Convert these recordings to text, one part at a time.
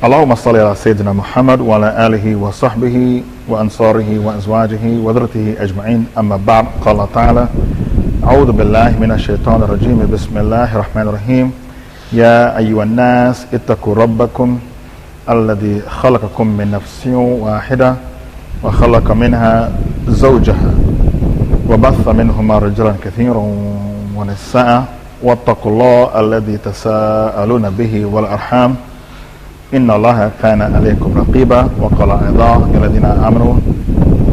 اللهم صل على سيدنا محمد وعلى آله وصحبه وأنصاره وأزواجه وذرته أجمعين. أما بعد قال تعالى أعوذ بالله من الشيطان الرجيم. بسم الله الرحمن الرحيم. يا أيها الناس اتقوا ربكم الذي خلقكم من نفس واحدة وخلق منها زوجها وبث منهما رجلا كثيرا ونساء واتقوا الله الذي تساءلون به والأرحام. إن الله كان عليكم رقيبا وقال أيضا الذين آمنوا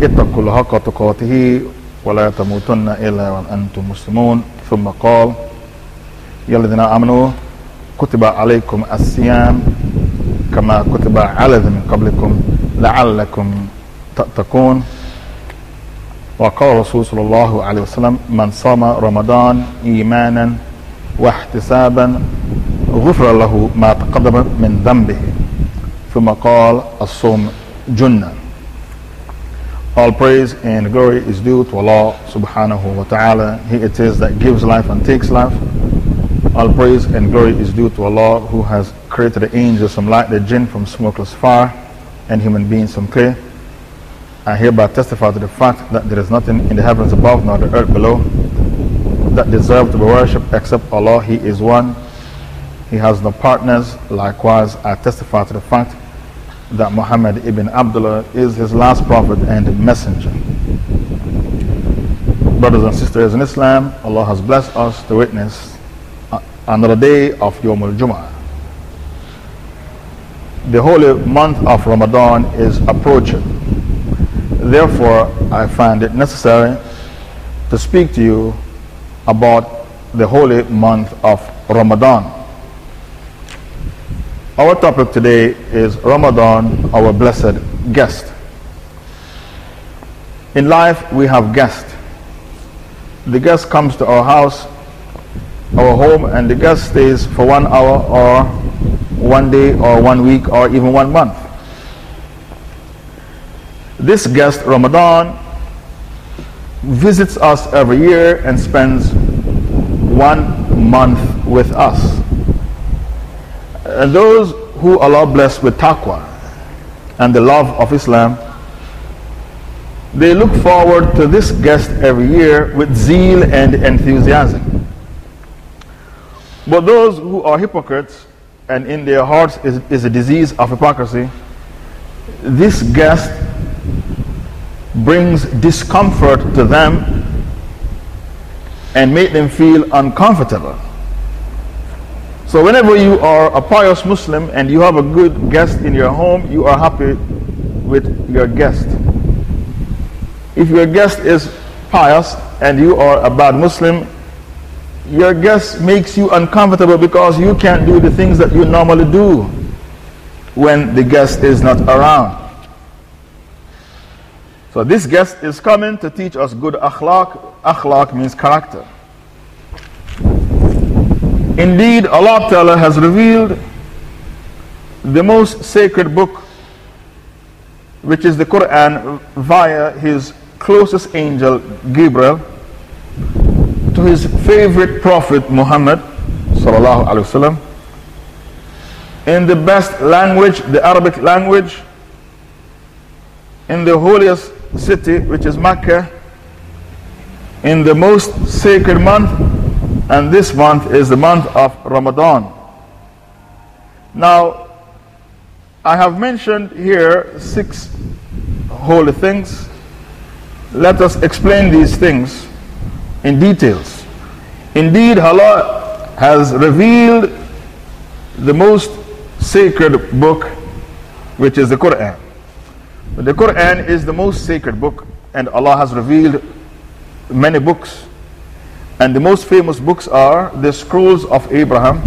اتقوا الله حق تقاته ولا تموتن إلا وأنتم مسلمون. ثم قال يا الذين آمنوا كتب عليكم الصيام كما كتب على من قبلكم لعلكم تتقون. وقال الرسول صلى الله عليه وسلم من صام رمضان إيمانا واحتسابا غفر له ما تقدم من ذنبه ثم قال الصوم جنة All praise and glory is due to Allah subhanahu wa ta'ala. He it is that gives life and takes life. All praise and glory is due to Allah who has created the angels from light, the jinn from smokeless fire, and human beings from clay. I hereby testify to the fact that there is nothing in the heavens above nor the earth below that deserve to be worshipped except Allah. He is one. He has no partners. Likewise, I testify to the fact that Muhammad ibn Abdullah is his last prophet and messenger. Brothers and sisters in Islam, Allah has blessed us to witness another day of Yom al Jum'ah. The holy month of Ramadan is approaching. Therefore, I find it necessary to speak to you about the holy month of Ramadan. Our topic today is Ramadan, our blessed guest. In life, we have guests. The guest comes to our house, our home, and the guest stays for one hour or one day or one week or even one month. This guest, Ramadan, visits us every year and spends one month with us. And those who Allah bless with taqwa and the love of Islam, they look forward to this guest every year with zeal and enthusiasm. But those who are hypocrites and in their hearts is, is a disease of hypocrisy, this guest brings discomfort to them and make them feel uncomfortable. So, whenever you are a pious Muslim and you have a good guest in your home, you are happy with your guest. If your guest is pious and you are a bad Muslim, your guest makes you uncomfortable because you can't do the things that you normally do when the guest is not around. So, this guest is coming to teach us good akhlaq. Akhlaq means character. Indeed, Allah Ta'ala has revealed the most sacred book, which is the Quran, via His closest angel, Gabriel, to His favorite Prophet, Muhammad, in the best language, the Arabic language, in the holiest city, which is Mecca, in the most sacred month, and this month is the month of Ramadan. Now, I have mentioned here six holy things. Let us explain these things in details. Indeed, Allah has revealed the most sacred book, which is the Quran. The Quran is the most sacred book, and Allah has revealed many books. And the most famous books are the Scrolls of Abraham,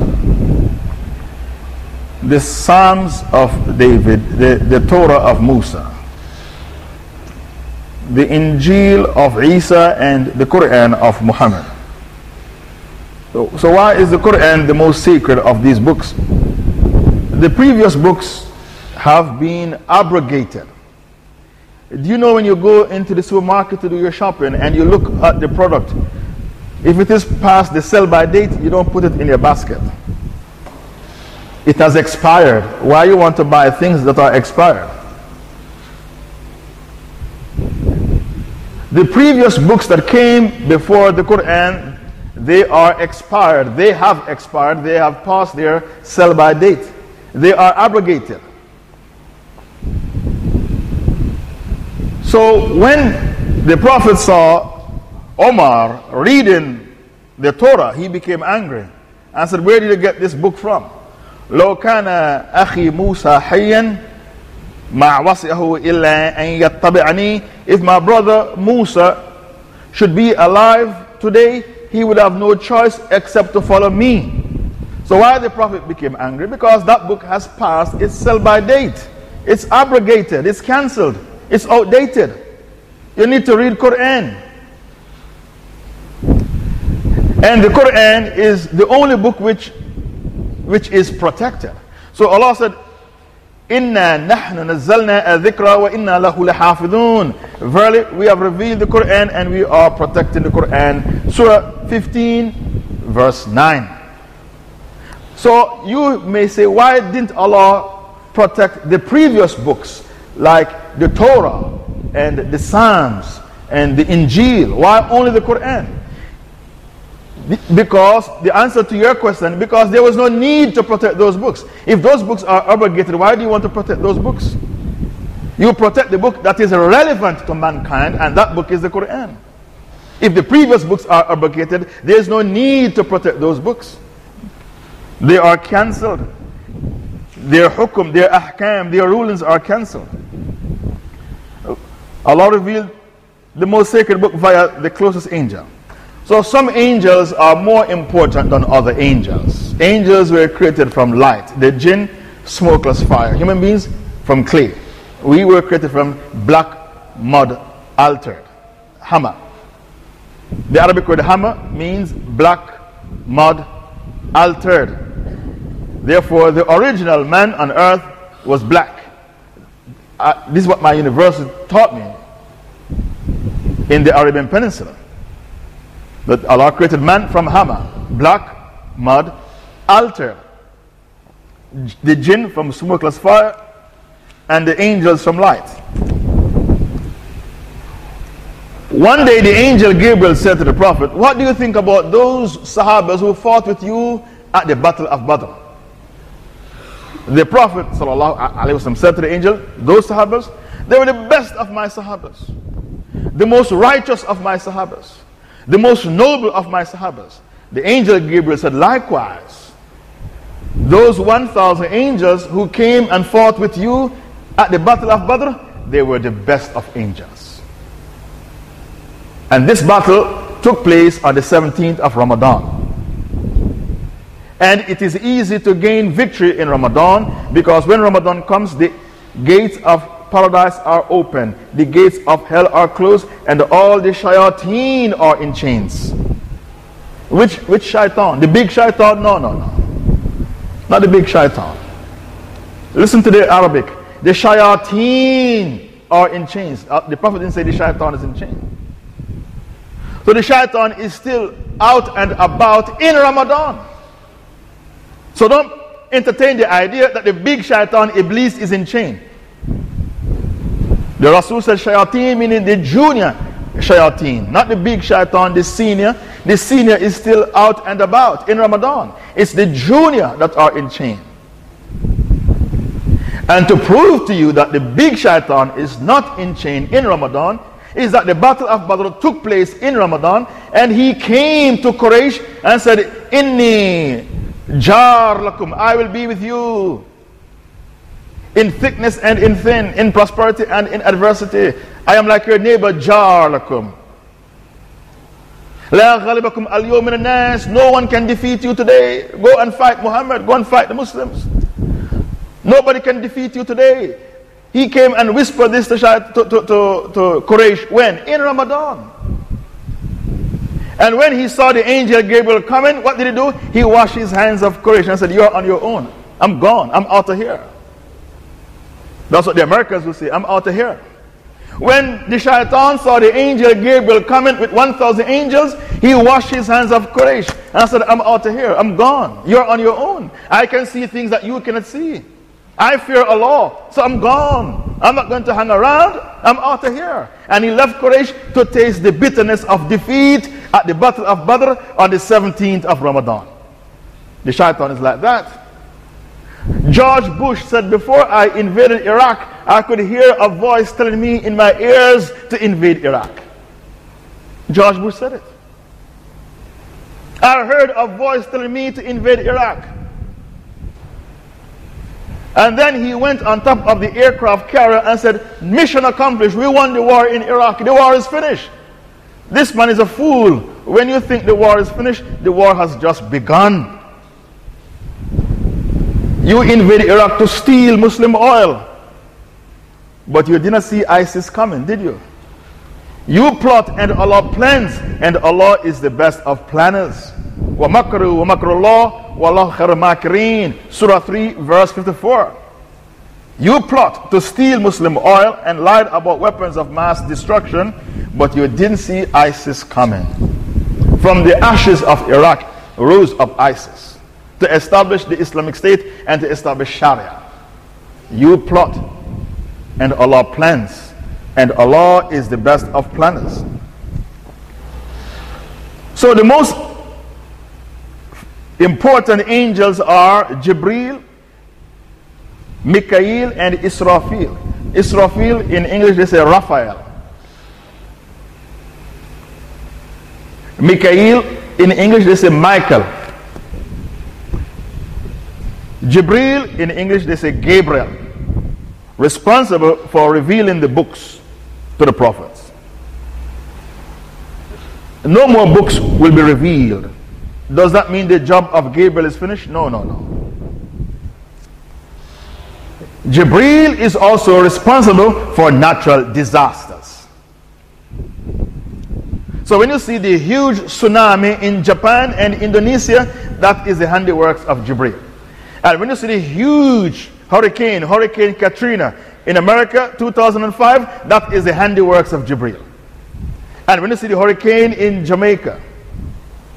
the Psalms of David, the, the Torah of Musa. the Injil of Isa and the Quran of Muhammad. So, so why is the Quran the most sacred of these books? The previous books have been abrogated. Do you know when you go into the supermarket to do your shopping and you look at the product, if it is past the sell by date, you don't put it in your basket. It has expired. Why you want to buy things that are expired? The previous books that came before the Quran, they are expired. They have expired. They have passed their sell by date. They are abrogated. So when the Prophet saw Omar reading the Torah, he became angry and said, Where did you get this book from? لو كان أخي موسى حيا ما وصيه إلا أن يتبعني If my brother Musa should be alive today, he would have no choice except to follow me. So why the Prophet became angry? Because that book has passed its sell by date. It's abrogated, it's cancelled, it's outdated. You need to read Quran. And the Quran is the only book which, which is protected. So Allah said, Inna nahnu nazzalna dhikra wa inna lahu lahafidun. Verily, we have revealed the Quran and we are protecting the Quran. Surah 15, verse 9. So you may say, why didn't Allah protect the previous books like the Torah and the Psalms and the Injil? Why only the Quran? Because the answer to your question, because there was no need to protect those books. If those books are abrogated, why do you want to protect those books? You protect the book that is relevant to mankind, and that book is the Quran. If the previous books are abrogated, there is no need to protect those books. They are cancelled. Their hukum, their ahkam, their rulings are cancelled. Allah revealed the most sacred book via the closest angel. So some angels are more important than other angels. Angels were created from light. The jinn, smokeless fire. Human beings, from clay. We were created from black mud, altered. Hammer. The Arabic word hammer means black mud, altered. Therefore, the original man on earth was black. Uh, this is what my university taught me in the Arabian Peninsula That Allah created man from hammer, black, mud, altar. The jinn from smokeless fire, and the angels from light. One day the angel Gabriel said to the Prophet, What do you think about those Sahabas who fought with you at the Battle of Badr? The Prophet وسلم, said to the angel, Those Sahabas, they were the best of my Sahabas, the most righteous of my Sahabas the most noble of my Sahabas. The angel Gabriel said, Likewise, those 1,000 angels who came and fought with you at the Battle of Badr, they were the best of angels. And this battle took place on the 17th of Ramadan. And it is easy to gain victory in Ramadan because when Ramadan comes, the gates of paradise are open, the gates of hell are closed, and all the shayateen are in chains. Which, which shaitan? The big shaitan? No, no, no. Not the big shaitan. Listen to the Arabic. The shayateen are in chains. Uh, the Prophet didn't say the shaitan is in chains. So the shaitan is still out and about in Ramadan. So don't entertain the idea that the big shaitan, Iblis, is in chains. The Rasul said shayateen meaning the junior shayateen, not the big shaitan, the senior. The senior is still out and about in Ramadan. It's the junior that are in chain. And to prove to you that the big shaitan is not in chain in Ramadan, is that the battle of Badr took place in Ramadan and he came to Quraysh and said, Inni jar lakum, I will be with you in thickness and in thin, in prosperity and in adversity. I am like your neighbor, Jar lakum. No one can defeat you today. Go and fight Muhammad. Go and fight the Muslims. Nobody can defeat you today. He came and whispered this to, to, to, to Quraysh when? In Ramadan. And when he saw the angel Gabriel coming, what did he do? He washed his hands of Quraysh and said, You are on your own. I'm gone. I'm out of here. That's what the Americans will say. I'm out of here. When the shaitan saw the angel Gabriel coming with 1,000 angels, he washed his hands of Quraysh and said, I'm out of here. I'm gone. You're on your own. I can see things that you cannot see. I fear Allah, so I'm gone. I'm not going to hang around. I'm out of here. And he left Quraysh to taste the bitterness of defeat at the Battle of Badr on the 17th of Ramadan. The shaitan is like that. George Bush said, Before I invaded Iraq, I could hear a voice telling me in my ears to invade Iraq. George Bush said it. I heard a voice telling me to invade Iraq. And then he went on top of the aircraft carrier and said, Mission accomplished. We won the war in Iraq. The war is finished. This man is a fool. When you think the war is finished, the war has just begun. You invaded Iraq to steal Muslim oil. But you didn't see ISIS coming, did you? You plot and Allah plans, and Allah is the best of planners. وَمَكْرُوا وَمَكْرُ اللَّهِ وَاللَّهُ خَيْرُ مَاكِرِينَ Surah 3, verse 54. You plot to steal Muslim oil and lied about weapons of mass destruction, but you didn't see ISIS coming. From the ashes of Iraq rose up ISIS to establish the Islamic State and to establish Sharia. You plot, and Allah plans, and Allah is the best of planners. So, the most important angels are Jibril, Mikael, and Israfil. Israfil in English they say Raphael. Mikael in English they say Michael. Jibril, in English, they say Gabriel, responsible for revealing the books to the prophets. No more books will be revealed. Does that mean the job of Gabriel is finished? No, no, no. Jibril is also responsible for natural disasters. So when you see the huge tsunami in Japan and Indonesia, that is the handiworks of Jibril. And when you see the huge hurricane, Hurricane Katrina in America, 2005, that is the handiworks of Jibril. And when you see the hurricane in Jamaica,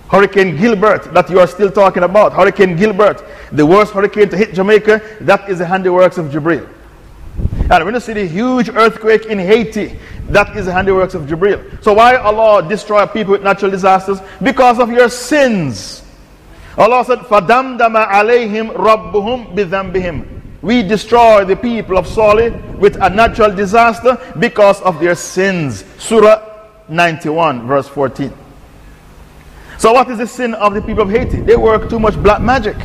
Hurricane Gilbert, that you are still talking about, Hurricane Gilbert, the worst hurricane to hit Jamaica, that is the handiworks of Jibril. And when you see the huge earthquake in Haiti, that is the handiworks of Jibril. So why Allah destroy people with natural disasters? Because of your sins. Allah said, فَدَمْدَمَ عَلَيْهِمْ رَبُّهُمْ بِذَنْبِهِمْ We destroy the people of Salih with a natural disaster because of their sins. Surah 91, verse 14. So, what is the sin of the people of Haiti? They work too much black magic.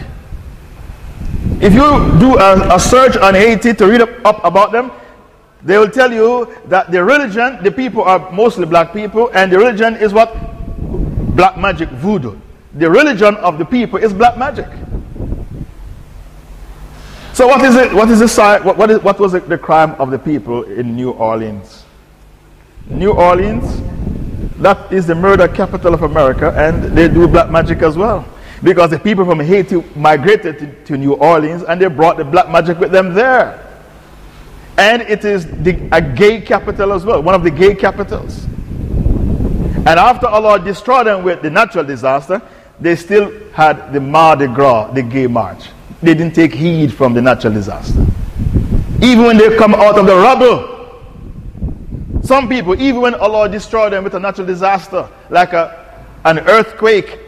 If you do a, a search on Haiti to read up, up about them, they will tell you that the religion, the people are mostly black people, and the religion is what? Black magic, voodoo the religion of the people is black magic. So what is it? What is the what, what, was the crime of the people in New Orleans? New Orleans, that is the murder capital of America, and they do black magic as well. Because the people from Haiti migrated to, to New Orleans and they brought the black magic with them there. And it is the, a gay capital as well, one of the gay capitals. And after Allah destroyed them with the natural disaster, they still had the Mardi Gras, the gay march. They didn't take heed from the natural disaster. Even when they come out of the rubble, some people, even when Allah destroyed them with a natural disaster, like a, an earthquake,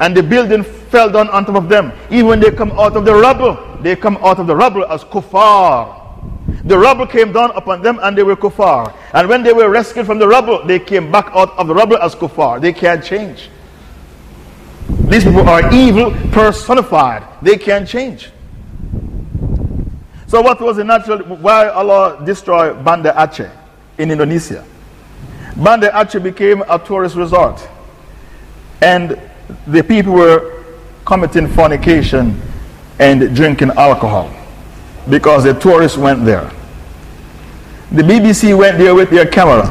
and the building fell down on top of them, even when they come out of the rubble, they come out of the rubble as kuffar. The rubble came down upon them and they were kuffar. And when they were rescued from the rubble, they came back out of the rubble as kuffar. They can't change. These people are evil personified. They can't change. So, what was the natural, why Allah destroyed Banda Aceh in Indonesia? Banda Aceh became a tourist resort. And the people were committing fornication and drinking alcohol because the tourists went there. The BBC went there with their camera.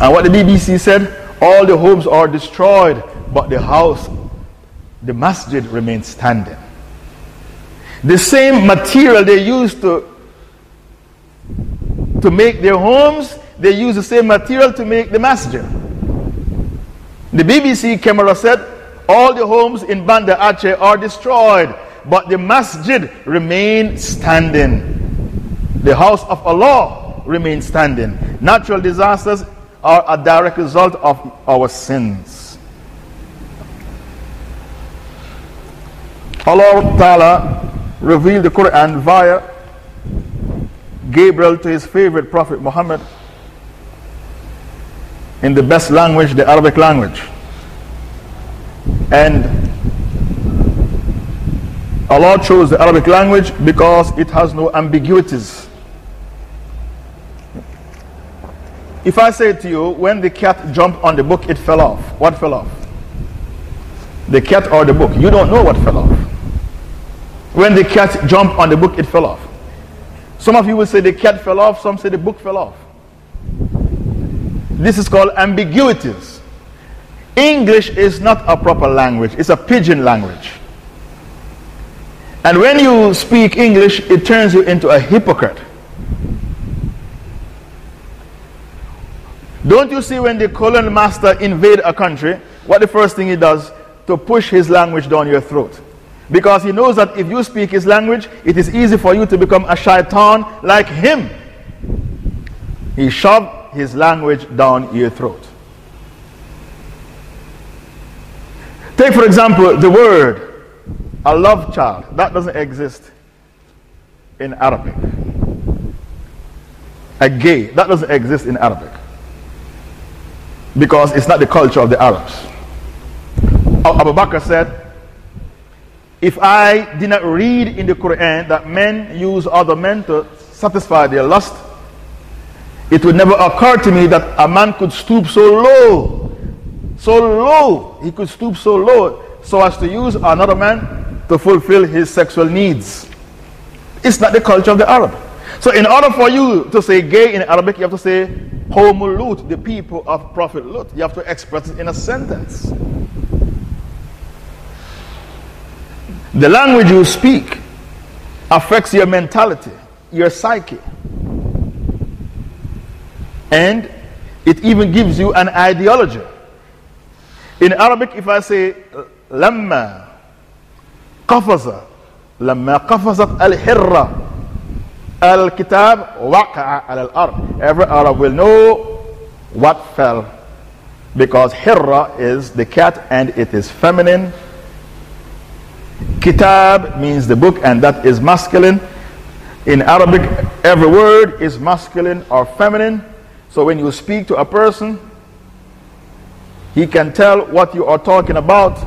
And what the BBC said, all the homes are destroyed, but the house, the masjid remains standing. The same material they used to, to make their homes, they use the same material to make the masjid. The BBC camera said all the homes in Banda Aceh are destroyed, but the masjid remains standing. The house of Allah remains standing. Natural disasters are a direct result of our sins. Allah Ta'ala revealed the Quran via Gabriel to his favorite prophet Muhammad in the best language, the Arabic language. And Allah chose the Arabic language because it has no ambiguities. If I say to you, when the cat jumped on the book, it fell off. What fell off? The cat or the book? You don't know what fell off. When the cat jumped on the book, it fell off. Some of you will say the cat fell off, some say the book fell off. This is called ambiguities. English is not a proper language, it's a pidgin language. And when you speak English, it turns you into a hypocrite. Don't you see when the colon master invade a country, what the first thing he does? To push his language down your throat. Because he knows that if you speak his language, it is easy for you to become a shaitan like him. He shoved his language down your throat. Take, for example, the word a love child. That doesn't exist in Arabic. A gay. That doesn't exist in Arabic. Because it's not the culture of the Arabs. Abu Bakr said, If I did not read in the Quran that men use other men to satisfy their lust, it would never occur to me that a man could stoop so low, so low, he could stoop so low so as to use another man to fulfill his sexual needs. It's not the culture of the Arab. So, in order for you to say gay in Arabic, you have to say Homulut, the people of Prophet Lut. You have to express it in a sentence. The language you speak affects your mentality, your psyche. And it even gives you an ideology. In Arabic, if I say, Lamma, Qafaza, Lamma Qafazat al Hirra, Al Kitab, Waqa'a al Arab. Every Arab will know what fell because Hirra is the cat and it is feminine kitab means the book and that is masculine in Arabic every word is masculine or feminine so when you speak to a person, he can tell what you are talking about.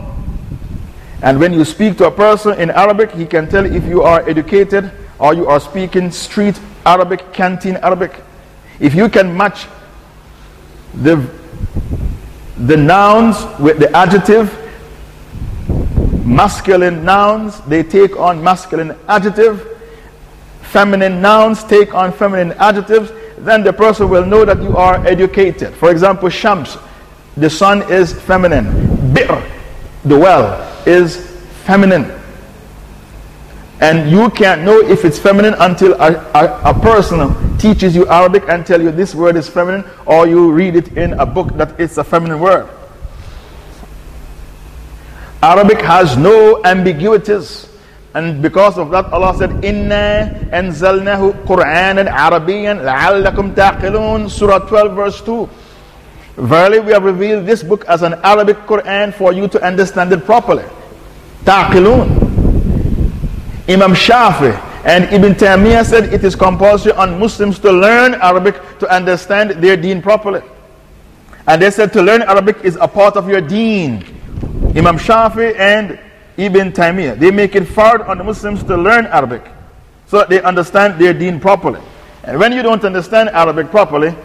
And when you speak to a person in Arabic, he can tell if you are educated or you are speaking street Arabic, canteen Arabic. If you can match the, the nouns with the adjective, masculine nouns, they take on masculine adjective. Feminine nouns take on feminine adjectives then the person will know that you are educated. For example, Shams, the sun is feminine. Bir, the well, is feminine. And you can't know if it's feminine until a, a, a, person teaches you Arabic and tell you this word is feminine, or you read it in a book that it's a feminine word. Arabic has no ambiguities. And because of that, Allah said, Inna anzalnahu Qur'anan Arabiyan la'allakum taqilun. Surah 12, verse 2. Verily, we have revealed this book as an Arabic Quran for you to understand it properly. Taqilun. Imam Shafi and Ibn Taymiyyah said it is compulsory on Muslims to learn Arabic to understand their deen properly. And they said to learn Arabic is a part of your deen. Imam Shafi and Ibn Taymiyyah. They make it hard on the Muslims to learn Arabic so that they understand their deen properly. And when you don't understand Arabic properly,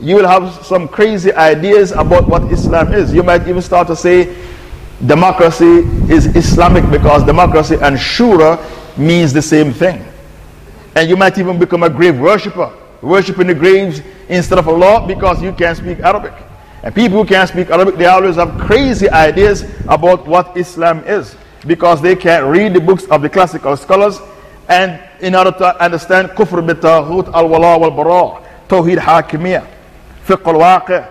you will have some crazy ideas about what Islam is. You might even start to say democracy is Islamic because democracy and shura means the same thing. And you might even become a grave worshipper worshiping the graves instead of Allah because you can't speak Arabic. And people who can't speak Arabic, they always have crazy ideas about what Islam is because they can't read the books of the classical scholars. And in order to understand Kufr bit-taghut al wala wal bara, Tawheed Hakimiyah, Fiqh al Waqi,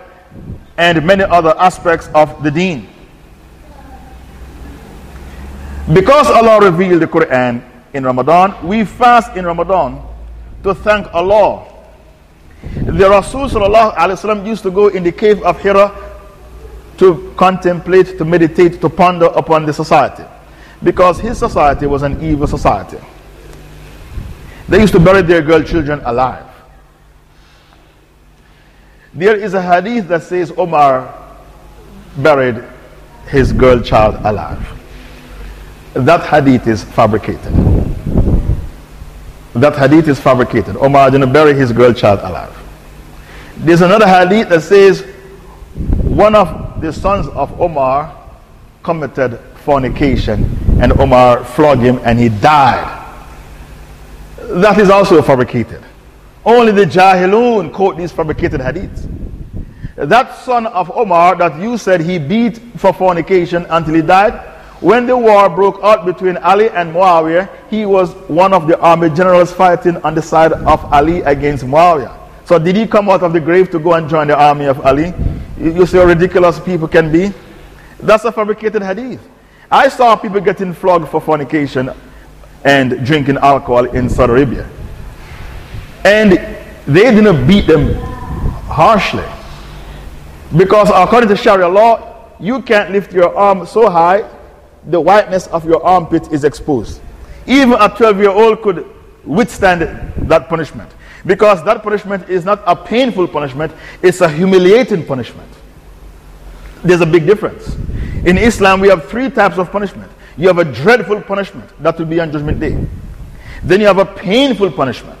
and many other aspects of the deen. Because Allah revealed the Quran in Ramadan, we fast in Ramadan to thank Allah. The Rasul used to go in the cave of Hira to contemplate, to meditate, to ponder upon the society. Because his society was an evil society. They used to bury their girl children alive. There is a hadith that says Omar buried his girl child alive. That hadith is fabricated. That hadith is fabricated. Omar didn't bury his girl child alive. There's another hadith that says one of the sons of Omar committed fornication and Omar flogged him and he died. That is also fabricated. Only the Jahilun quote these fabricated hadiths. That son of Omar that you said he beat for fornication until he died, when the war broke out between Ali and Muawiyah, he was one of the army generals fighting on the side of Ali against Muawiyah. So, did he come out of the grave to go and join the army of Ali? You see how ridiculous people can be? That's a fabricated hadith. I saw people getting flogged for fornication and drinking alcohol in Saudi Arabia. And they didn't beat them harshly. Because according to Sharia law, you can't lift your arm so high the whiteness of your armpit is exposed. Even a 12 year old could withstand that punishment. Because that punishment is not a painful punishment, it's a humiliating punishment. There's a big difference. In Islam, we have three types of punishment. You have a dreadful punishment, that will be on Judgment Day. Then you have a painful punishment.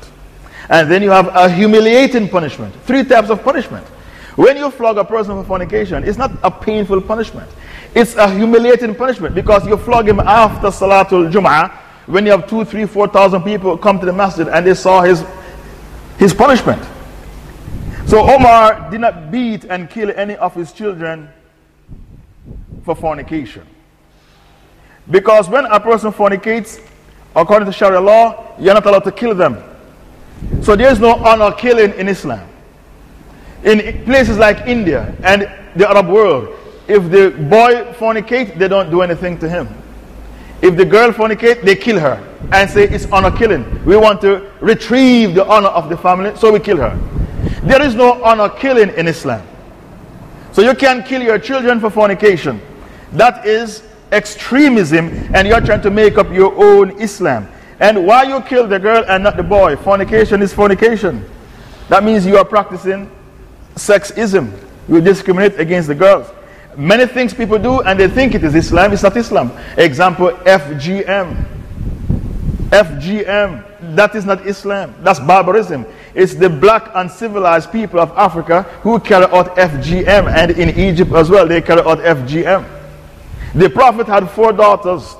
And then you have a humiliating punishment. Three types of punishment. When you flog a person for fornication, it's not a painful punishment. It's a humiliating punishment because you flog him after Salatul Jum'ah when you have two, three, four thousand people come to the masjid and they saw his, his punishment. So Omar did not beat and kill any of his children for fornication. Because when a person fornicates, according to Sharia law, you're not allowed to kill them. So there's no honor killing in Islam. In places like India and the Arab world, if the boy fornicate, they don't do anything to him. If the girl fornicate, they kill her and say it's honor killing. We want to retrieve the honor of the family, so we kill her. There is no honor killing in Islam. So you can't kill your children for fornication. That is extremism, and you're trying to make up your own Islam. And why you kill the girl and not the boy? Fornication is fornication. That means you are practicing sexism. You discriminate against the girls. Many things people do and they think it is Islam, it's not Islam. Example FGM. FGM, that is not Islam, that's barbarism. It's the black uncivilized people of Africa who carry out FGM, and in Egypt as well, they carry out FGM. The Prophet had four daughters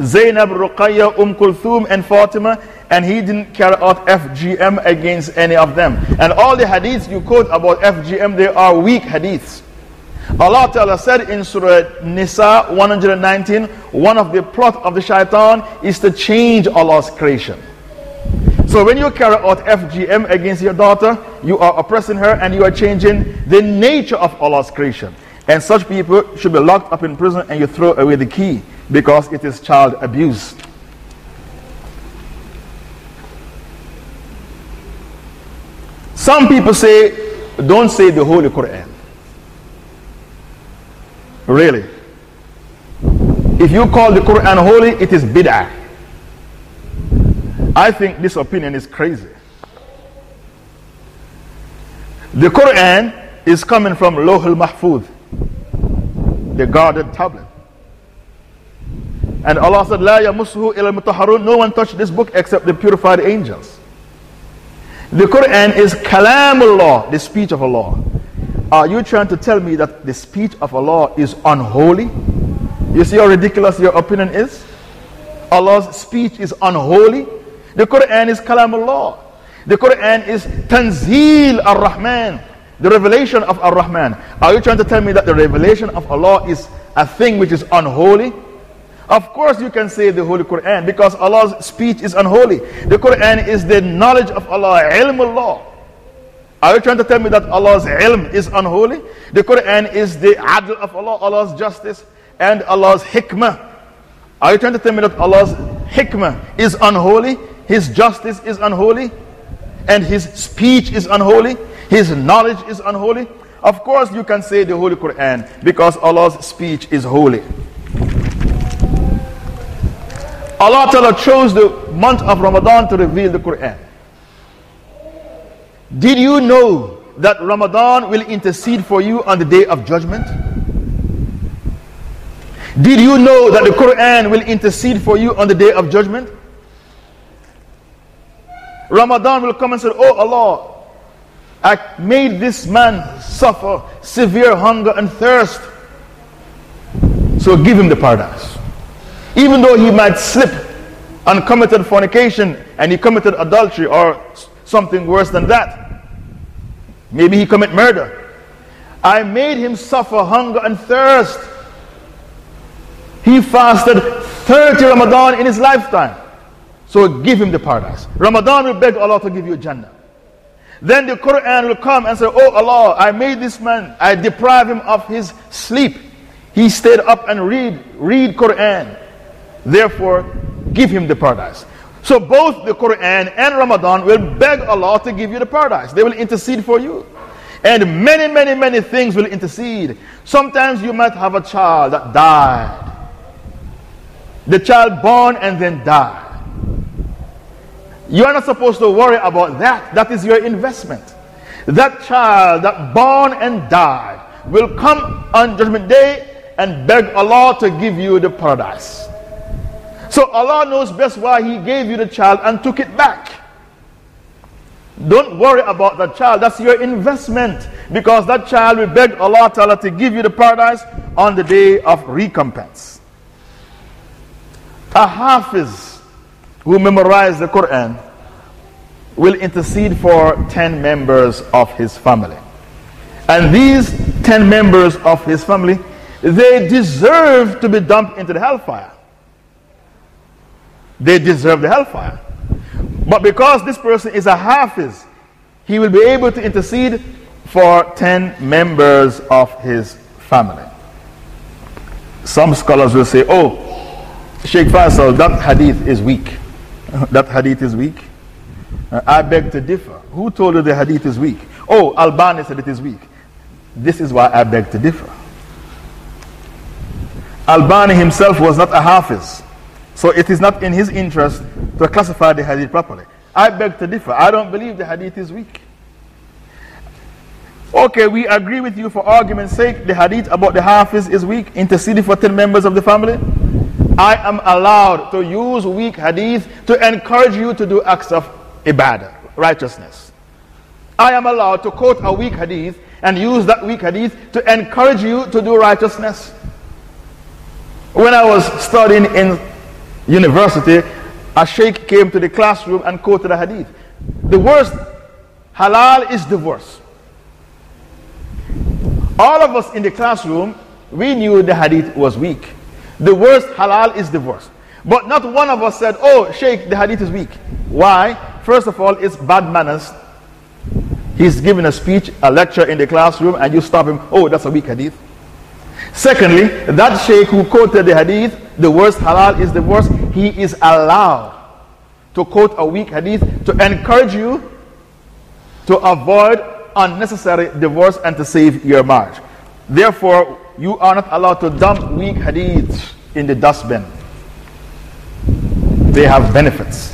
Zainab, Ruqayya, Umm Kulthum, and Fatima, and he didn't carry out FGM against any of them. And all the hadiths you quote about FGM, they are weak hadiths. Allah Ta'ala said in Surah Nisa 119, one of the plot of the shaitan is to change Allah's creation. So when you carry out FGM against your daughter, you are oppressing her and you are changing the nature of Allah's creation. And such people should be locked up in prison and you throw away the key because it is child abuse. Some people say, don't say the Holy Quran. Really. If you call the Quran holy, it is bid'ah. I think this opinion is crazy. The Quran is coming from Lohul Mahfuz, the guarded tablet. And Allah said, La yamussuhu ila mutahharun. No one touched this book except the purified angels. The Quran is kalamullah, the speech of Allah. Are you trying to tell me that the speech of Allah is unholy? You see how ridiculous your opinion is? Allah's speech is unholy. The Quran is Kalam Allah. The Quran is Tanzil ar-Rahman, the revelation of ar-Rahman. Are you trying to tell me that the revelation of Allah is a thing which is unholy? Of course, you can say the Holy Quran because Allah's speech is unholy. The Quran is the knowledge of Allah, ilmullah. Are you trying to tell me that Allah's ilm is unholy? The Quran is the adl of Allah, Allah's justice, and Allah's hikmah. Are you trying to tell me that Allah's hikmah is unholy? His justice is unholy? And His speech is unholy? His knowledge is unholy? Of course, you can say the Holy Quran because Allah's speech is holy. Allah Ta'ala chose the month of Ramadan to reveal the Quran. Did you know that Ramadan will intercede for you on the day of judgment? Did you know that the Quran will intercede for you on the day of judgment? Ramadan will come and say, Oh Allah, I made this man suffer severe hunger and thirst. So give him the paradise even though he might slip and committed fornication and he committed adultery or something worse than that. Maybe he commit murder. I made him suffer hunger and thirst. He fasted 30 Ramadan in his lifetime. So give him the paradise. Ramadan will beg Allah to give you Jannah. Then the Quran will come and say, Oh Allah, I made this man, I deprive him of his sleep. He stayed up and read, read Quran. Therefore, give him the paradise. So both the Quran and Ramadan will beg Allah to give you the paradise. They will intercede for you. And many, many, many things will intercede. Sometimes you might have a child that died. The child born and then died. You are not supposed to worry about that. That is your investment. That child that born and died will come on judgment day and beg Allah to give you the paradise. So Allah knows best why He gave you the child and took it back. Don't worry about that child. That's your investment. Because that child will beg Allah Ta'ala to give you the paradise on the day of recompense. A Hafiz who memorized the Quran will intercede for 10 members of his family. And these 10 members of his family, they deserve to be dumped into the hellfire they deserve the hellfire. But because this person is a Hafiz, he will be able to intercede for 10 members of his family. Some scholars will say, oh, Sheikh Faisal, that hadith is weak. that hadith is weak. Uh, I beg to differ. Who told you the hadith is weak? Oh, Albani said it is weak. This is why I beg to differ. Albani himself was not a Hafiz. So it is not in his interest to classify the hadith properly. I beg to differ. I don't believe the hadith is weak. Okay, we agree with you for argument's sake. The hadith about the hafiz is weak, interceding for 10 members of the family. I am allowed to use weak hadith to encourage you to do acts of ibadah, righteousness. I am allowed to quote a weak hadith and use that weak hadith to encourage you to do righteousness. When I was studying in university, a sheikh came to the classroom and quoted a hadith. The worst halal is divorce. All of us in the classroom, we knew the hadith was weak. The worst halal is divorce. But not one of us said, Oh, Sheikh, the hadith is weak. Why? First of all, it's bad manners. He's giving a speech, a lecture in the classroom, and you stop him, Oh, that's a weak hadith. Secondly, that sheikh who quoted the hadith, the worst halal is the worst, he is allowed to quote a weak hadith to encourage you to avoid unnecessary divorce and to save your marriage. Therefore, you are not allowed to dump weak hadiths in the dustbin. They have benefits.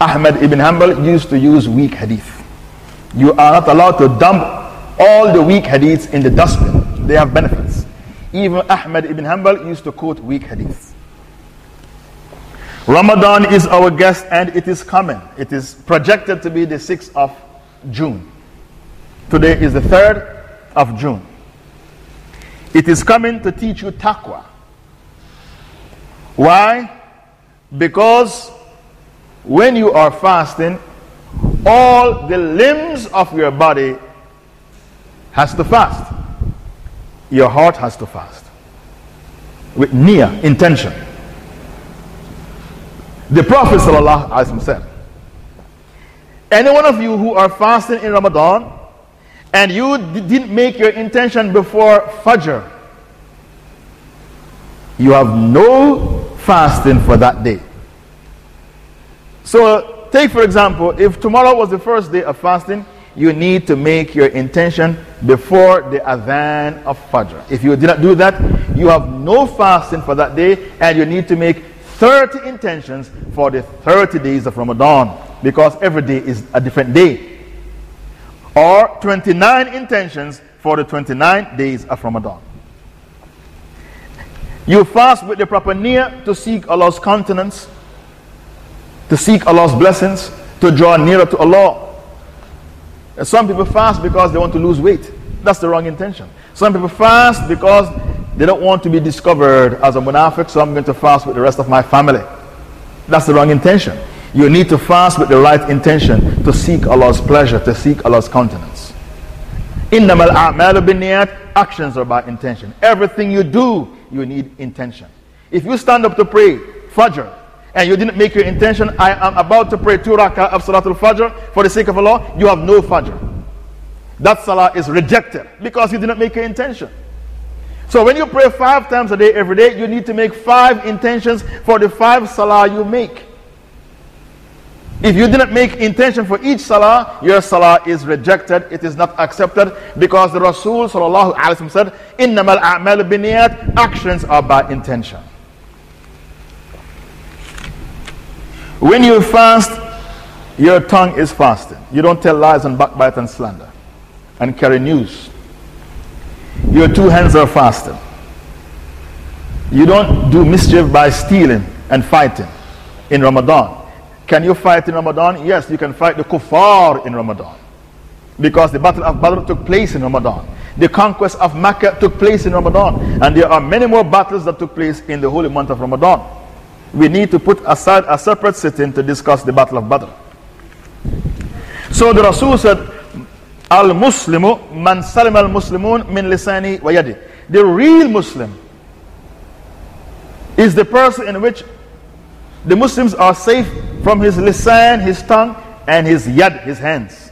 Ahmad ibn Hanbal used to use weak hadith. You are not allowed to dump all the weak hadiths in the dustbin. They have benefits. Even Ahmad ibn Hanbal used to quote weak hadith. Ramadan is our guest and it is coming. It is projected to be the 6th of June. Today is the 3rd of June. It is coming to teach you taqwa. Why? Because when you are fasting, all the limbs of your body has to fast. Your heart has to fast. With near intention. The Prophet ﷺ said, Any one of you who are fasting in Ramadan and you didn't make your intention before Fajr, you have no fasting for that day. So, take for example, if tomorrow was the first day of fasting, you need to make your intention before the adhan of Fajr. If you did not do that, you have no fasting for that day, and you need to make 30 intentions for the 30 days of Ramadan because every day is a different day. Or 29 intentions for the 29 days of Ramadan. You fast with the proper niyyah to seek Allah's countenance, to seek Allah's blessings, to draw nearer to Allah. Some people fast because they want to lose weight. That's the wrong intention. Some people fast because they don't want to be discovered as a munafiq, so I'm going to fast with the rest of my family. That's the wrong intention. You need to fast with the right intention to seek Allah's pleasure, to seek Allah's countenance. Innamal a'malu binniyat, actions are by intention. Everything you do, you need intention. If you stand up to pray, Fajr, and you didn't make your intention, I am about to pray two rak'ah of Salatul Fajr for the sake of Allah, you have no Fajr. That Salah is rejected because you didn't make your intention. So when you pray five times a day every day, you need to make five intentions for the five salah you make. If you didn't make intention for each salah, your salah is rejected. It is not accepted because the Rasul sallallahu alaihi wasallam said, "Innamal a'mal biniyat." Actions are by intention. When you fast, your tongue is fasting. You don't tell lies and backbite and slander and carry news. Your two hands are fasting. You don't do mischief by stealing and fighting in Ramadan. Can you fight in Ramadan? Yes, you can fight the kuffar in Ramadan. Because the battle of Badr took place in Ramadan. The conquest of Mecca took place in Ramadan. And there are many more battles that took place in the holy month of Ramadan. We need to put aside a separate sitting to discuss the battle of Badr. So the Rasul said, Al Muslimu man salim al Muslimun min lisani wa yadi. The real Muslim is the person in which the Muslims are safe from his lisan, his tongue, and his yad, his hands.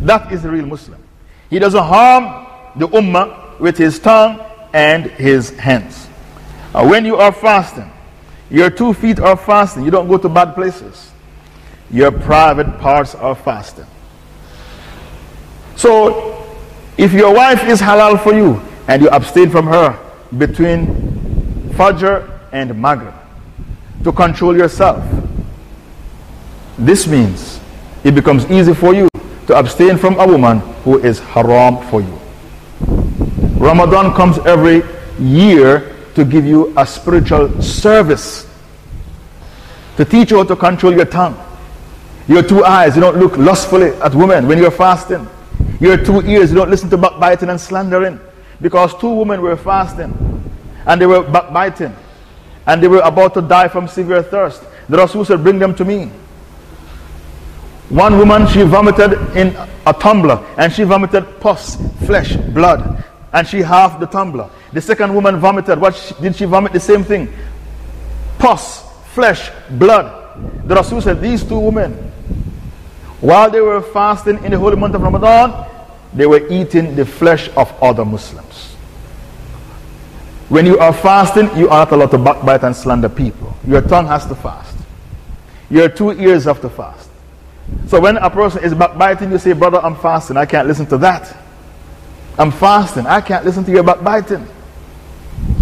That is the real Muslim. He doesn't harm the ummah with his tongue and his hands. When you are fasting, your two feet are fasting. You don't go to bad places. Your private parts are fasting. So, if your wife is halal for you and you abstain from her between Fajr and Maghrib to control yourself, this means it becomes easy for you to abstain from a woman who is haram for you. Ramadan comes every year to give you a spiritual service, to teach you how to control your tongue. Your two eyes, you don't look lustfully at women when you're fasting. Your two ears, you don't listen to backbiting and slandering. Because two women were fasting and they were backbiting and they were about to die from severe thirst. The Rasul said, Bring them to me. One woman, she vomited in a tumbler and she vomited pus, flesh, blood, and she halved the tumbler. The second woman vomited. What did she vomit? The same thing pus, flesh, blood. The Rasul said, These two women, while they were fasting in the holy month of Ramadan, they were eating the flesh of other Muslims. When you are fasting, you are not allowed to backbite and slander people. Your tongue has to fast. Your two ears have to fast. So when a person is backbiting, you say, Brother, I'm fasting. I can't listen to that. I'm fasting. I can't listen to your backbiting.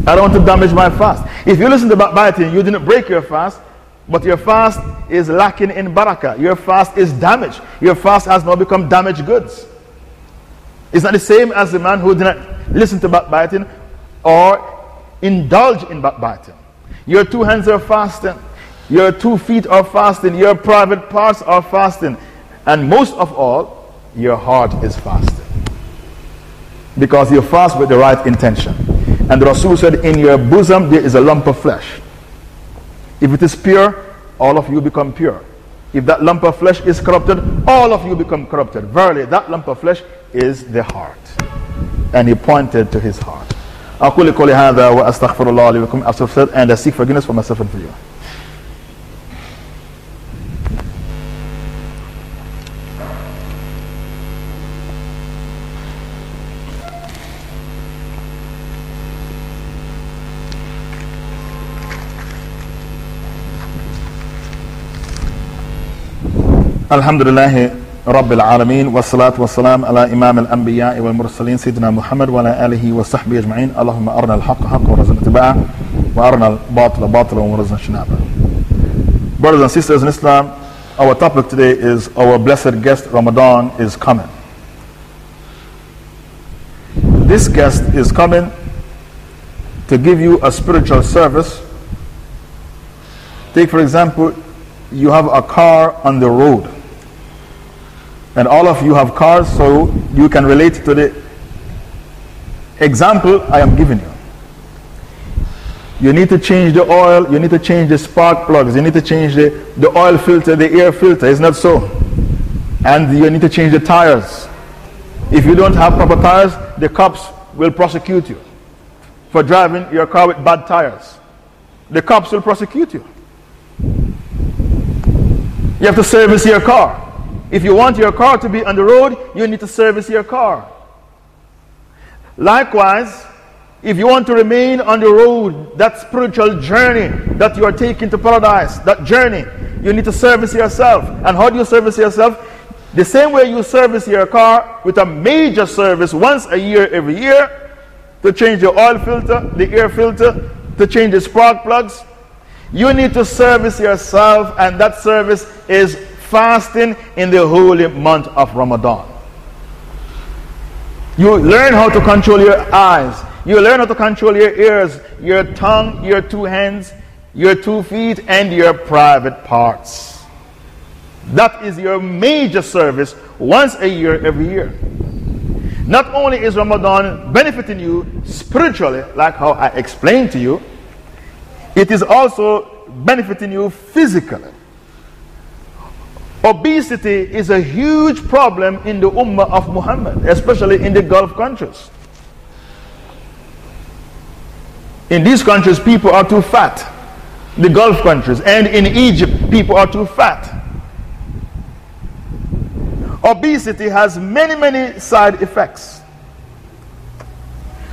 I don't want to damage my fast. If you listen to backbiting, you didn't break your fast, but your fast is lacking in barakah. Your fast is damaged. Your fast has now become damaged goods. It's not the same as the man who did not listen to backbiting or indulge in backbiting. Your two hands are fasting. Your two feet are fasting. Your private parts are fasting. And most of all, your heart is fasting Because you fast with the right intention. And the Rasul said, In your bosom there is a lump of flesh. If it is pure, all of you become pure. if that lump of flesh is corrupted, all of you become corrupted. Verily, that lump of flesh is the heart. And he pointed to his heart. أقول قولي هذا وأستغفر الله لي ولكم أستغفر and I seek forgiveness for myself and for you. الحمد لله رب العالمين والصلاة والسلام على إمام الأنبياء والمرسلين سيدنا محمد وعلى آله وصحبه أجمعين اللهم أرنا الحق حقا ورزقنا اتباعه وأرنا الباطل باطلا ورزقنا اجتنابه Brothers and sisters in Islam, our topic today is our blessed guest Ramadan is coming. This guest is coming to give you a spiritual service. Take, for example, you have a car on the road and all of you have cars, so you can relate to the example I am giving you. You need to change the oil, you need to change the spark plugs, you need to change the, the oil filter, the air filter, is not so? And you need to change the tires. If you don't have proper tires, the cops will prosecute you for driving your car with bad tires. The cops will prosecute you. You have to service your car. If you want your car to be on the road, you need to service your car. Likewise, if you want to remain on the road, that spiritual journey that you are taking to paradise, that journey, you need to service yourself. And how do you service yourself? The same way you service your car with a major service once a year, every year, to change the oil filter, the air filter, to change the spark plugs. You need to service yourself, and that service is fasting in the holy month of Ramadan. You learn how to control your eyes. You learn how to control your ears, your tongue, your two hands, your two feet, and your private parts. That is your major service once a year, every year. Not only is Ramadan benefiting you spiritually, like how I explained to you, it is also benefiting you physically. Obesity is a huge problem in the Ummah of Muhammad, especially in the Gulf countries. In these countries, people are too fat. The Gulf countries. And in Egypt, people are too fat. Obesity has many, many side effects.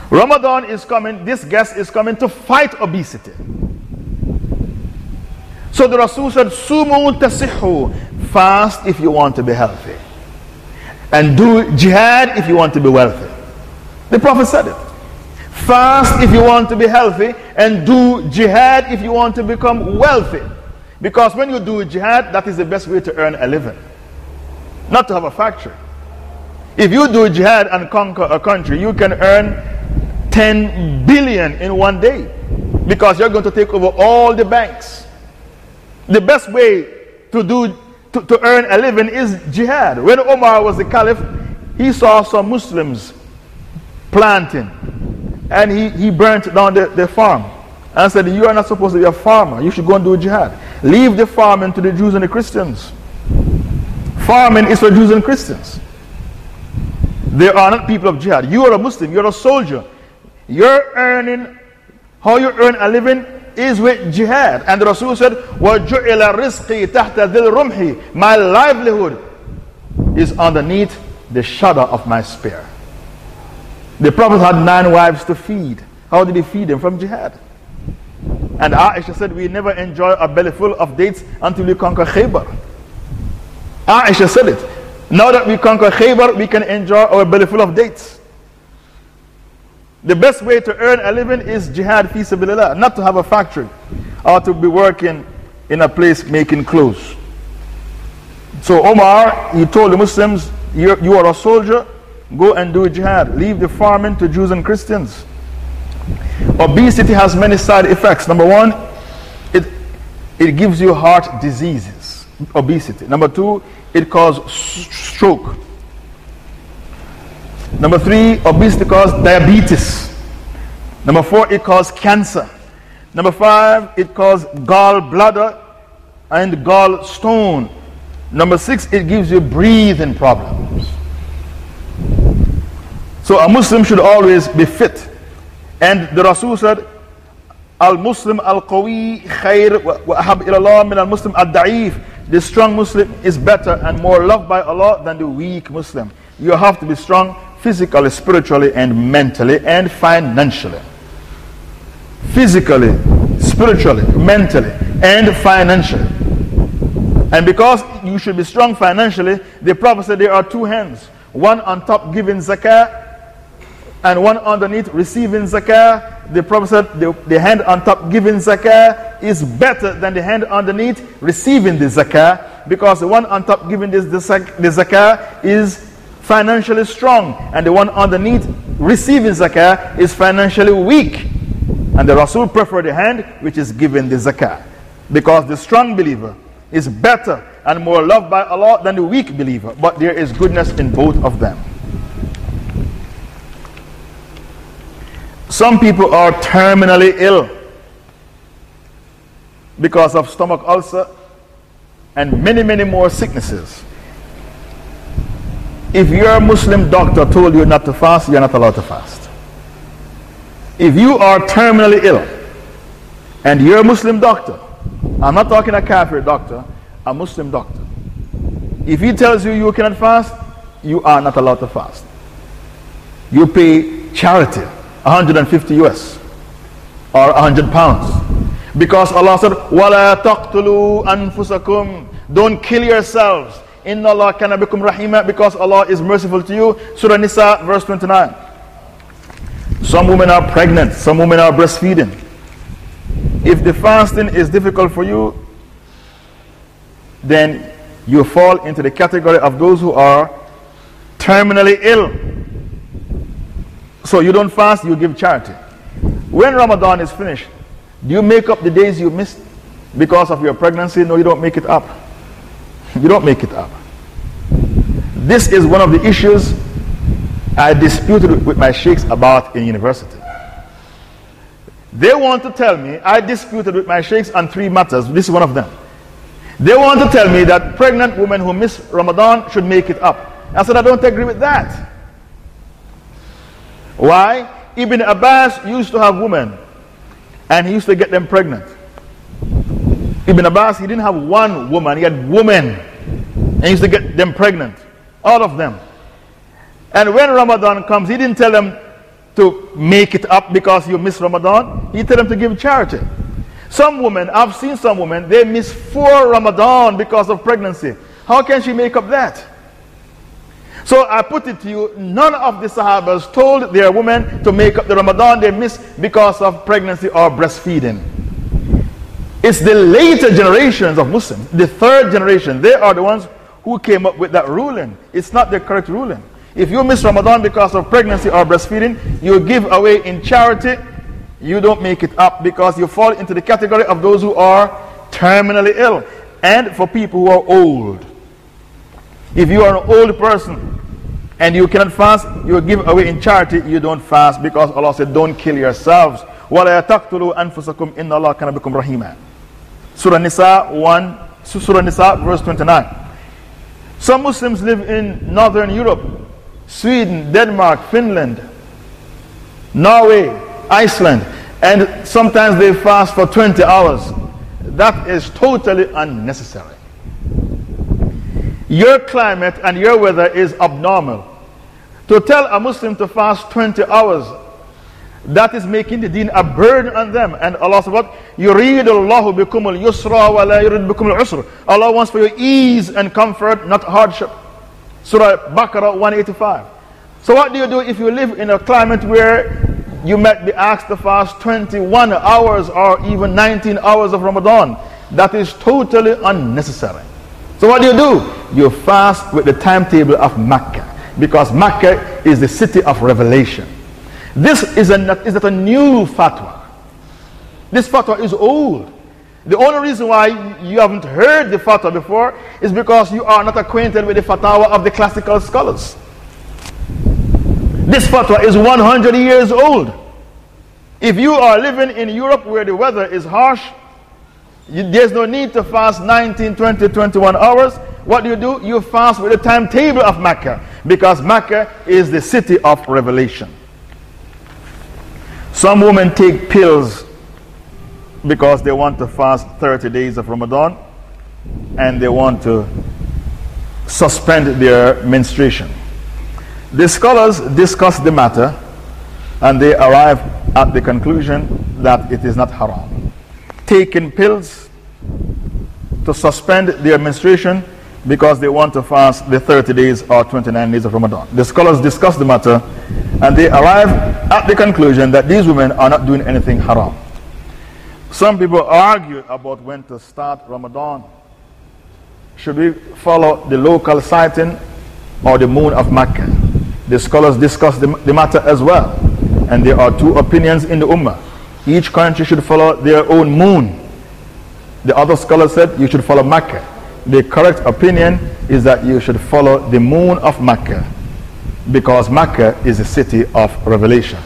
Ramadan is coming, this guest is coming to fight obesity. So the Rasul said, Sumu tasihu, fast if you want to be healthy. And do jihad if you want to be wealthy. The Prophet said it. Fast if you want to be healthy, and do jihad if you want to become wealthy. Because when you do jihad, that is the best way to earn a living, not to have a factory. If you do jihad and conquer a country, you can earn 10 billion in one day because you're going to take over all the banks. The best way to do to, to earn a living is jihad. When Omar was the caliph, he saw some Muslims planting and he, he burnt down the, the farm and said, You are not supposed to be a farmer. You should go and do jihad. Leave the farming to the Jews and the Christians. Farming is for Jews and Christians. They are not people of jihad. You are a Muslim, you're a soldier. You're earning, how you earn a living is with jihad. And the Rasul said, وَجُعِلَ رِزْقِي تَحْتَ ذِي الرُّمْحِ My livelihood is underneath the shadow of my spear. The Prophet had nine wives to feed. How did he feed them? From jihad. And Aisha said, We never enjoy a belly full of dates until we conquer Khaybar. Aisha said it. Now that we conquer Khaybar, we can enjoy our belly full of dates. The best way to earn a living is jihad fi sabilillah, not to have a factory or to be working in a place making clothes. So Omar, he told the Muslims, you you are a soldier, go and do jihad. Leave the farming to Jews and Christians. Obesity has many side effects. Number one, it, it gives you heart diseases, obesity. Number two, it causes stroke. Number three, obesity causes diabetes. Number four, it causes cancer. Number five, it causes gallbladder and gallstone. Number six, it gives you breathing problems. So a Muslim should always be fit. And the Rasul said, Al Muslim al Qawi khair wa ahab ilallah min al Muslim al Da'if. The strong Muslim is better and more loved by Allah than the weak Muslim. You have to be strong physically, spiritually, and mentally, and financially. Physically, spiritually, mentally, and financially. And because you should be strong financially, the Prophet said there are two hands one on top giving zakah, and one underneath receiving zakah. The Prophet said the, the hand on top giving zakah is better than the hand underneath receiving the zakah because the one on top giving this, the, the zakah is financially strong, and the one underneath receiving zakah is financially weak. And the Rasul preferred the hand which is giving the zakah because the strong believer is better and more loved by Allah than the weak believer. But there is goodness in both of them. Some people are terminally ill because of stomach ulcer and many, many more sicknesses. If your Muslim doctor told you not to fast, you're not allowed to fast. If you are terminally ill and you're a Muslim doctor, I'm not talking a Kafir doctor, a Muslim doctor. If he tells you you cannot fast, you are not allowed to fast. You pay charity, 150 US or 100 pounds. Because Allah said, وَلَا تَقْتُلُوا أَنفُسَكُمْ Don't kill yourselves. Inna Allah kana bikum rahima because Allah is merciful to you. Surah Nisa, verse 29. Some women are pregnant, some women are breastfeeding. If the fasting is difficult for you, then you fall into the category of those who are terminally ill. So you don't fast, you give charity. When Ramadan is finished, do you make up the days you missed because of your pregnancy? No, you don't make it up. You don't make it up. This is one of the issues I disputed with my sheikhs about in university. They want to tell me, I disputed with my sheikhs on three matters. This is one of them. They want to tell me that pregnant women who miss Ramadan should make it up. I said, I don't agree with that. Why? Ibn Abbas used to have women and he used to get them pregnant. Ibn Abbas, he didn't have one woman, he had women. And he used to get them pregnant. All of them. And when Ramadan comes, he didn't tell them to make it up because you miss Ramadan. He told them to give charity. Some women, I've seen some women, they miss four Ramadan because of pregnancy. How can she make up that? So I put it to you, none of the Sahabas told their women to make up the Ramadan they miss because of pregnancy or breastfeeding. It's the later generations of Muslims, the third generation, they are the ones who came up with that ruling. It's not the correct ruling. If you miss Ramadan because of pregnancy or breastfeeding, you give away in charity, you don't make it up because you fall into the category of those who are terminally ill and for people who are old. If you are an old person and you cannot fast, you give away in charity, you don't fast because Allah said, Don't kill yourselves. وَلَا تَقْتُلُوا أَنفُسَكُمْ إِنَّ اللَّهَ كَانَ بِكُمْ رَحِيمًا Surah Nisa 1, Surah Nisa verse 29. Some Muslims live in Northern Europe, Sweden, Denmark, Finland, Norway, Iceland, and sometimes they fast for 20 hours. That is totally unnecessary. Your climate and your weather is abnormal. To tell a Muslim to fast 20 hours that is making the deen a burden on them. And Allah said, What? You read al yusra wa la yurid become al usr. Allah wants for your ease and comfort, not hardship. Surah Baqarah 185. So, what do you do if you live in a climate where you might be asked to fast 21 hours or even 19 hours of Ramadan? That is totally unnecessary. So, what do you do? You fast with the timetable of Mecca because Mecca is the city of revelation. This is, a, is not a new fatwa. This fatwa is old. The only reason why you haven't heard the fatwa before is because you are not acquainted with the fatwa of the classical scholars. This fatwa is 100 years old. If you are living in Europe where the weather is harsh, You, there's no need to fast 19, 20, 21 hours. What do you do? You fast with the timetable of Mecca because Mecca is the city of revelation. Some women take pills because they want to fast 30 days of Ramadan and they want to suspend their menstruation. The scholars discuss the matter and they arrive at the conclusion that it is not haram. Taking pills to suspend their menstruation because they want to fast the 30 days or 29 days of Ramadan. The scholars discuss the matter and they arrive at the conclusion that these women are not doing anything haram. Some people argue about when to start Ramadan. Should we follow the local sighting or the moon of Mecca? The scholars discuss the, the matter as well. And there are two opinions in the Ummah. Each country should follow their own moon. The other scholar said you should follow Mecca. The correct opinion is that you should follow the moon of Mecca because Mecca is a city of revelation.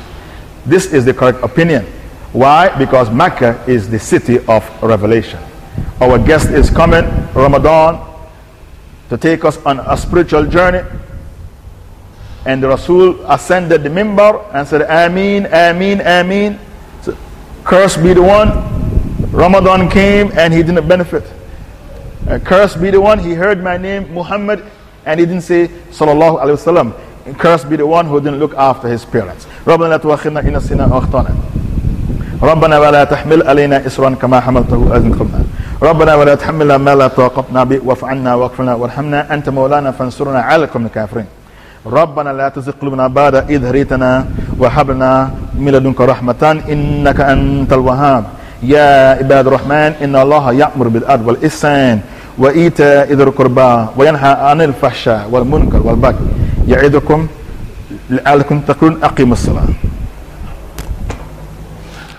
This is the correct opinion. Why? Because Mecca is the city of revelation. Our guest is coming, Ramadan, to take us on a spiritual journey. And the Rasul ascended the mimbar and said, Ameen, Ameen. So, Curse be the one. Ramadan came and he didn't benefit. Uh, curse be the one, he heard my name, Muhammad, and he didn't say, Sallallahu Alaihi Wasallam. Curse be the one who didn't look after his parents. ربنا لا تؤاخذنا إن نسينا أو أخطأنا ربنا ولا تحمل علينا إسرا كما حملته أذن قبلنا ربنا ولا تحملنا ما لا طاقتنا به واعف عنا واغفرنا وارحمنا أنت مولانا فانصرنا على القوم الكافرين ربنا لا تزغ قلوبنا بعد إذ هديتنا وهب لنا من لدنك رحمة إنك أنت الوهاب يا عباد الرحمن إن الله يأمر بالعدل والإحسان وإيتاء ذي القربى وينهى عن الفحشاء والمنكر والبغي يعظكم لعلكم تقولون أقيموا الصلاة.